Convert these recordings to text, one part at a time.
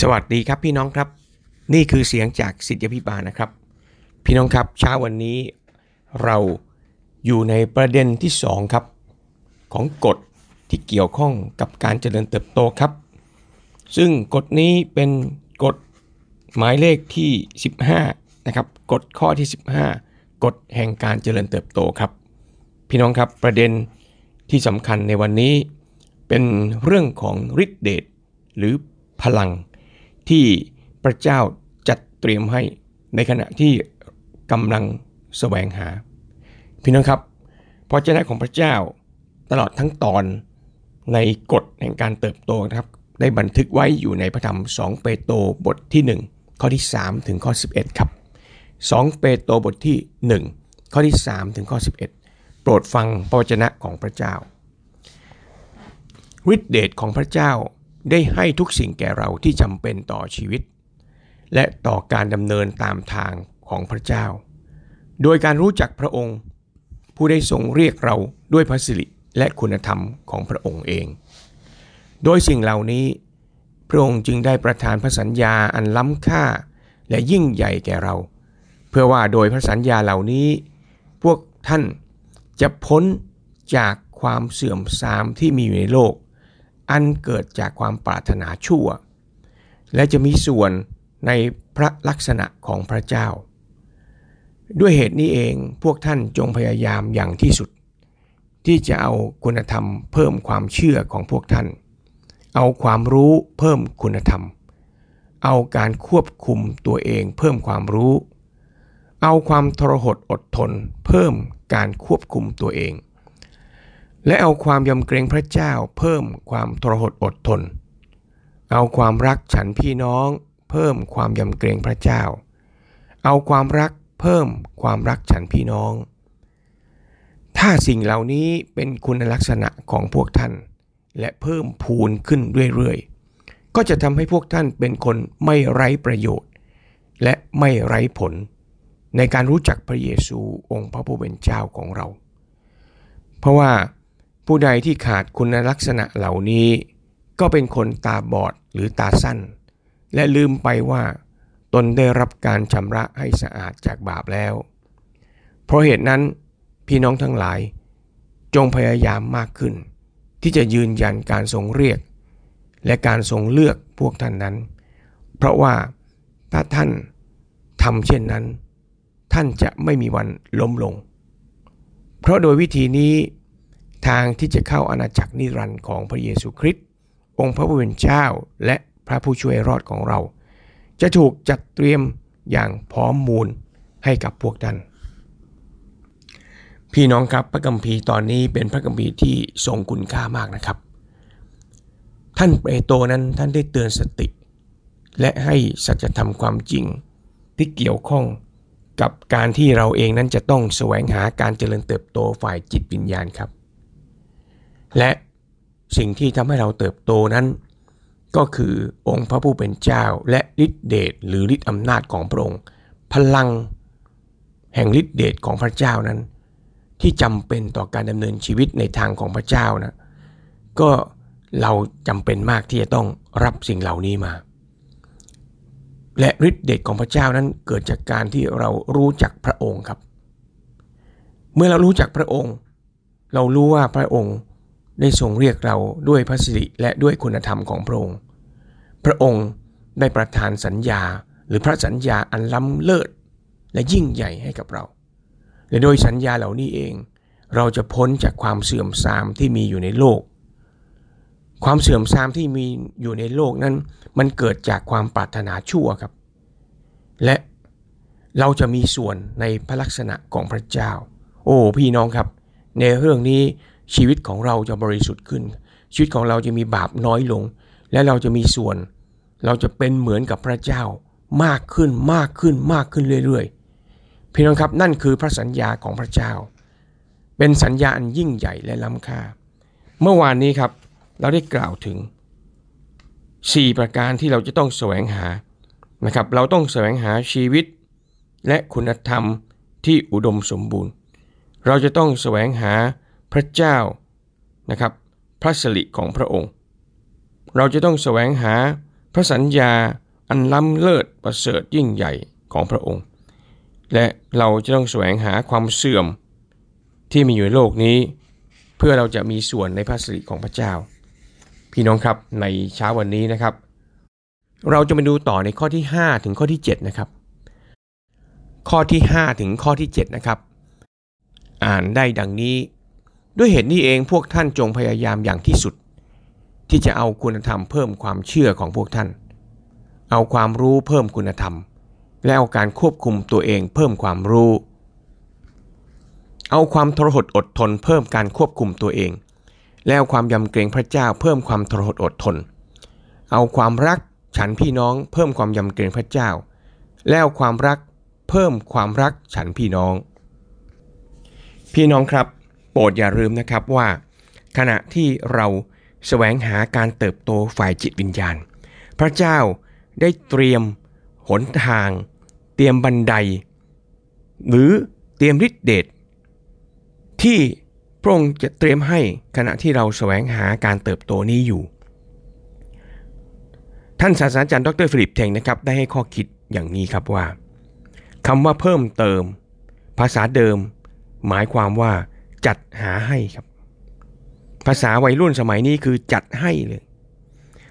สวัสดีครับพี่น้องครับ นี่คือเสียงจากสิทธิพิบาลนะครับ พี่น้องครับเช้าวันนี้เราอยู่ในประเด็นที่สองครับ ของกฎที่เกี่ยวข้องกับการเจริญเติบโตครับ ซึ่งกฎนี้เป็นกฎหมายเลขที่ 15 นะครับกฎข้อที่ 15 กฎแห่งการเจริญเติบโตครับ พี่น้องครับประเด็นที่สำคัญในวันนี้เป็นเรื่องของฤทธิเดชหรือพลัง ที่พระเจ้าจัดเตรียมให้ในขณะที่กำลังแสวงหา พี่น้องครับพระเจ้าของพระเจ้าตลอดทั้งตอนในกฎแห่งการเติบโตนะครับ ได้บันทึกไว้อยู่ในพระธรรม 2 เปโตรบทที่ 1 ข้อที่ 3 ถึงข้อ 11 ครับ 2 เปโตรบทที่ 1 ข้อที่ 3 ถึงข้อ 11 โปรดฟังพระวจนะของพระเจ้าฤทธิเดชของพระเจ้า ได้ให้ทุกสิ่งแก่เราที่จำเป็นต่อชีวิต และต่อการดำเนินตามทางของพระเจ้า โดยการรู้จักพระองค์ ผู้ได้ทรงเรียกเราด้วยพระสิริและคุณธรรมของพระองค์เอง โดยสิ่งเหล่านี้ พระองค์จึงได้ประทานพระสัญญาอันล้ำค่าและยิ่งใหญ่แก่เรา เพื่อว่าโดยพระสัญญาเหล่านี้ พวกท่านจะพ้นจากความเสื่อมทรามที่มีอยู่ในโลก อันเกิดจากความปรารถนาชั่ว และจะมีส่วนในพระลักษณะของพระเจ้า ด้วยเหตุนี้เองพวกท่านจงพยายามอย่างที่สุด ที่จะเอาคุณธรรมเพิ่มความเชื่อของพวกท่าน เอาความรู้เพิ่มคุณธรรม เอาการควบคุมตัวเองเพิ่มความรู้ เอาความทรหดอดทนเพิ่มการควบคุมตัวเอง และเอาความยำเกรงพระเจ้าเพิ่มความทรหดอดทน เอาความรักฉันพี่น้องเพิ่มความยำเกรงพระเจ้า เอาความรักเพิ่มความรักฉันพี่น้อง ถ้าสิ่งเหล่านี้เป็นคุณลักษณะของพวกท่าน และเพิ่มพูนขึ้นเรื่อยๆ ก็จะทำให้พวกท่านเป็นคนไม่ไร้ประโยชน์ และไม่ไร้ผล ในการรู้จักพระเยซูองค์พระผู้เป็นเจ้าของเรา เพราะว่า ผู้ใดที่ขาดคุณลักษณะเหล่านี้ ก็เป็นคนตาบอดหรือตาสั้น และลืมไปว่าตนได้รับการชำระให้สะอาดจากบาปแล้ว เพราะเหตุนั้นพี่น้องทั้งหลาย จงพยายามมากขึ้น ที่จะยืนยันการทรงเรียก และการทรงเลือกพวกท่านนั้น เพราะว่าถ้าท่านทำเช่นนั้น ท่านจะไม่มีวันล้มลง เพราะโดยวิธีนี้ ทางที่จะเข้าอาณาจักรนิรันดร์ของพระเยซูคริสต์องค์พระผู้เป็นเจ้าและพระผู้ช่วยรอดของเรา จะถูกจัดเตรียมอย่างพร้อมมูลให้กับพวกท่านพี่น้องครับพระกัมภีร์ตอนนี้เป็นพระกัมภีร์ที่ทรงคุณค่ามากนะครับ ท่านเปโตรนั้นท่านได้เตือนสติ และให้สัจธรรมความจริงที่เกี่ยวข้องกับการที่เราเองนั้นจะต้องแสวงหาการเจริญเติบโตฝ่ายจิตวิญญาณครับ และสิ่งที่ทำให้เราเติบโตนั้น ก็คือองค์พระผู้เป็นเจ้าและฤทธิเดชหรือฤทธิอำนาจของพระองค์ พลังแห่งฤทธิเดชของพระเจ้านั้น ที่จำเป็นต่อการดำเนินชีวิตในทางของพระเจ้านะก็เราจำเป็นมากที่จะต้องรับสิ่งเหล่านี้มา และฤทธิเดชของพระเจ้านั้นเกิดจากการที่เรารู้จักพระองค์ครับ เมื่อเรารู้จักพระองค์ เรารู้ว่าพระองค์ ได้ทรงเรียกเราด้วยพระสิริและด้วยคุณธรรมของพระองค์ พระองค์ได้ประทานสัญญาหรือพระสัญญาอันล้ำเลิศและยิ่งใหญ่ให้กับเรา และโดยสัญญาเหล่านี้เอง เราจะพ้นจากความเสื่อมทรามที่มีอยู่ในโลก ความเสื่อมทรามที่มีอยู่ในโลกนั้น มันเกิดจากความปรารถนาชั่วครับ และเราจะมีส่วนในพระลักษณะของพระเจ้า โอ้พี่น้องครับ ในเรื่องนี้ ชีวิตของเราจะบริสุทธิ์ขึ้น ชีวิตของเราจะมีบาปน้อยลง และเราจะมีส่วน เราจะเป็นเหมือนกับพระเจ้า มากขึ้นมากขึ้นมากขึ้นเรื่อยๆพี่น้องครับนั่นคือพระสัญญาของพระเจ้า เป็นสัญญาอันยิ่งใหญ่และล้ำค่า เมื่อวานนี้ครับเราได้กล่าวถึง 4 ประการที่เราจะต้องแสวงหานะครับ เราต้องแสวงหาชีวิต และคุณธรรมที่อุดมสมบูรณ์ เราจะต้องแสวงหา พระเจ้านะครับพระสิริของพระองค์ เราจะต้องแสวงหาพระสัญญาอันล้ำเลิศประเสริฐยิ่งใหญ่ของพระองค์ และเราจะต้องแสวงหาความเสื่อมที่มีอยู่ในโลกนี้ เพื่อเราจะมีส่วนในพระสิริของพระเจ้า พี่น้องครับในเช้าวันนี้นะครับ เราจะมาดูต่อในข้อที่ 5 ถึงข้อที่ 7 นะครับ ข้อที่ 5 ถึงข้อที่ 7 นะครับ อ่านได้ดังนี้ ด้วยเหตุนี้เองพวกท่านจงพยายามอย่างที่สุด ที่จะเอาคุณธรรมเพิ่มความเชื่อของพวกท่าน เอาความรู้เพิ่มคุณธรรม และเอาการควบคุมตัวเองเพิ่มความรู้ เอาความทรหดอดทนเพิ่มการควบคุมตัวเอง และเอาความยำเกรงพระเจ้าเพิ่มความทรหดอดทน เอาความรักฉันพี่น้องเพิ่มความยำเกรงพระเจ้า และเอาความรักเพิ่มความรักฉันพี่น้อง พี่น้องครับ โปรดอย่าลืมนะครับว่า ขณะที่เราแสวงหาการเติบโตฝ่ายจิตวิญญาณ พระเจ้าได้เตรียมหนทาง เตรียมบันได หรือเตรียมฤทธิเดชที่พระองค์จะเตรียมให้ขณะที่เราแสวงหาการเติบโตนี้อยู่ ท่านศาสตราจารย์ดรฟิลิปเทงนะครับได้ให้ข้อคิดอย่างนี้ครับว่าคำว่าเพิ่มเติม ภาษาเดิม หมายความว่า จัดหาให้ครับ ภาษาวัยรุ่นสมัยนี้คือจัดให้เลย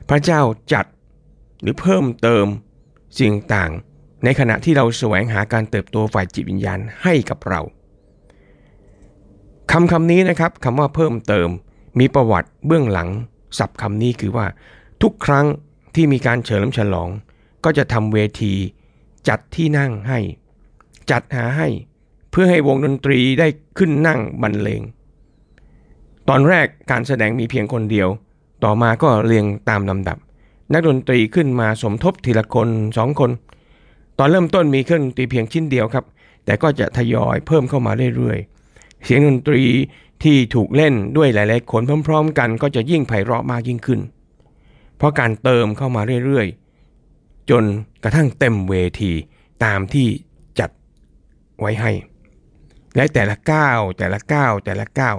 พระเจ้าจัดหรือเพิ่มเติมสิ่งต่างในขณะที่เราแสวงหาการเติบโตฝ่ายจิตวิญญาณให้กับเราคำคำนี้นะครับคำว่าเพิ่มเติมมีประวัติเบื้องหลังศัพท์คำนี้คือว่า ทุกครั้งที่มีการเฉลิมฉลอง ก็จะทำเวที จัดที่นั่งให้ จัดหาให้ เพื่อให้วงดนตรีได้ขึ้นนั่งบรรเลง ตอนแรกการแสดงมีเพียงคนเดียว ต่อมาก็เรียงตามลำดับ นักดนตรีขึ้นมาสมทบทีละคนสองคน ตอนเริ่มต้นมีเครื่องดนตรีเพียงชิ้นเดียวครับ แต่ก็จะทยอยเพิ่มเข้ามาเรื่อยๆ เสียงดนตรีที่ถูกเล่นด้วยหลายๆคนพร้อม ๆ กันก็จะยิ่งไพเราะมากยิ่งขึ้น เพราะการเติมเข้ามาเรื่อยๆ จนกระทั่งเต็มเวทีตามที่จัดไว้ให้ และแต่ละก้าวแต่ละก้าวแต่ละก้าว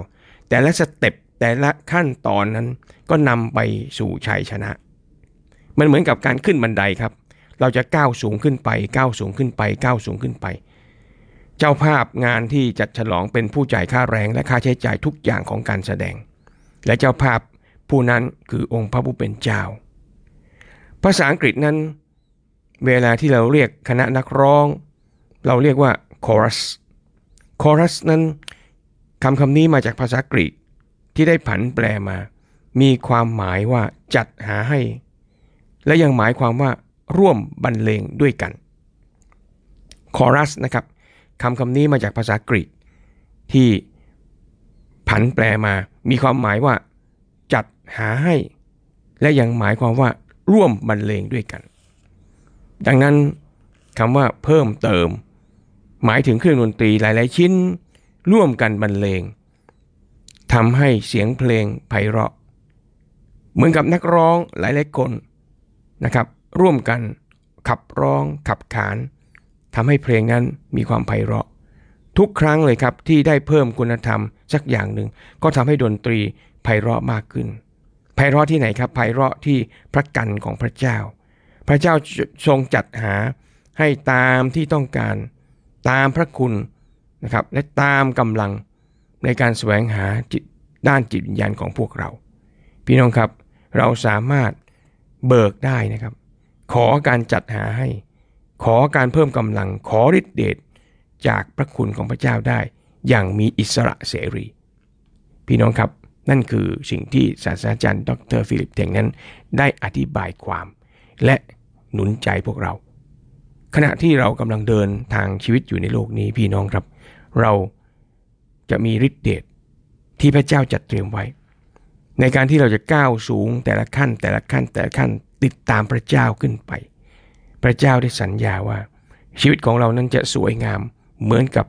แต่ละสเต็ปแต่ละขั้นตอนนั้นก็นำไปสู่ชัยชนะ มันเหมือนกับการขึ้นบันไดครับ เราจะก้าวสูงขึ้นไปก้าวสูงขึ้นไปก้าวสูงขึ้นไป เจ้าภาพงานที่จัดฉลองเป็นผู้จ่ายค่าแรงและค่าใช้จ่ายทุกอย่างของการแสดง และเจ้าภาพผู้นั้นคือองค์พระผู้เป็นเจ้า ภาษาอังกฤษนั้น เวลาที่เราเรียกคณะนักร้อง เราเรียกว่า chorus chorus นั้นคำคำนี้มาจากภาษากรีกที่ได้ผันแปลมา มีความหมายว่าจัดหาให้ และยังหมายความว่าร่วมบรรเลงด้วยกัน chorus นะครับคำคำนี้มาจากภาษากรีกที่ผันแปลมา มีความหมายว่า จัดหาให้ และยังหมายความว่า ร่วมบรรเลงด้วยกัน ดังนั้นคำว่าเพิ่มเติม หมายถึงเครื่องดนตรีหลาย ๆ ชิ้น ร่วมกันบรรเลงทำให้เสียงเพลงไพเราะ เหมือนกับนักร้องหลายๆคนนะครับ ร่วมกันขับร้องขับขานทำให้เพลงนั้นมีความไพเราะ ทุกครั้งเลยครับที่ได้เพิ่มคุณธรรมสักอย่างหนึ่ง ก็ทำให้ดนตรีไพเราะมากขึ้นไพเราะที่ไหนครับไพเราะที่พระกันของพระเจ้า พระเจ้าทรงจัดหาให้ตามที่ต้องการ ตามพระคุณนะครับและตามกำลังในการแสวงหาจิตด้านจิตวิญญาณของพวกเรา พี่น้องครับเราสามารถเบิกได้นะครับ ขอการจัดหาให้ ขอการเพิ่มกำลังขอฤทธิเดชจากพระคุณของพระเจ้าได้ อย่างมีอิสระเสรี พี่น้องครับนั่นคือสิ่งที่ศาสตราจารย์ ดรฟิลิปเทงนั้น ได้อธิบายความ และหนุนใจพวกเรา ขณะที่เรากำลังเดินทางชีวิตอยู่ในโลกนี้พี่น้องครับ เราจะมีฤทธิ์เดชที่พระเจ้าจัดเตรียมไว้ ในการที่เราจะก้าวสูงแต่ละขั้นแต่ละขั้นแต่ละขั้นติดตามพระเจ้าขึ้นไป พระเจ้าได้สัญญาว่า ชีวิตของเรานั้นจะสวยงามเหมือนกับ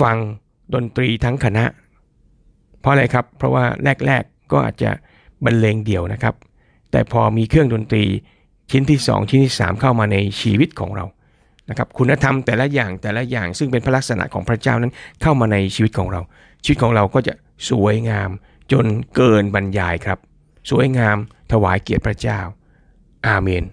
ฟังดนตรีทั้งคณะ เพราะอะไรครับ เพราะว่าแรกๆก็อาจจะบรรเลงเดี่ยวนะครับ แต่พอมีเครื่องดนตรี ชิ้นที่ 2 ชิ้นที่ 3 เข้ามาในชีวิตของเรานะครับคุณธรรมแต่ละอย่างแต่ละอย่างซึ่งเป็นพระลักษณะของพระเจ้านั้นเข้ามาในชีวิตของเรา ชีวิตของเราก็จะสวยงามจนเกินบรรยายครับ สวยงามถวายเกียรติพระเจ้า อาเมน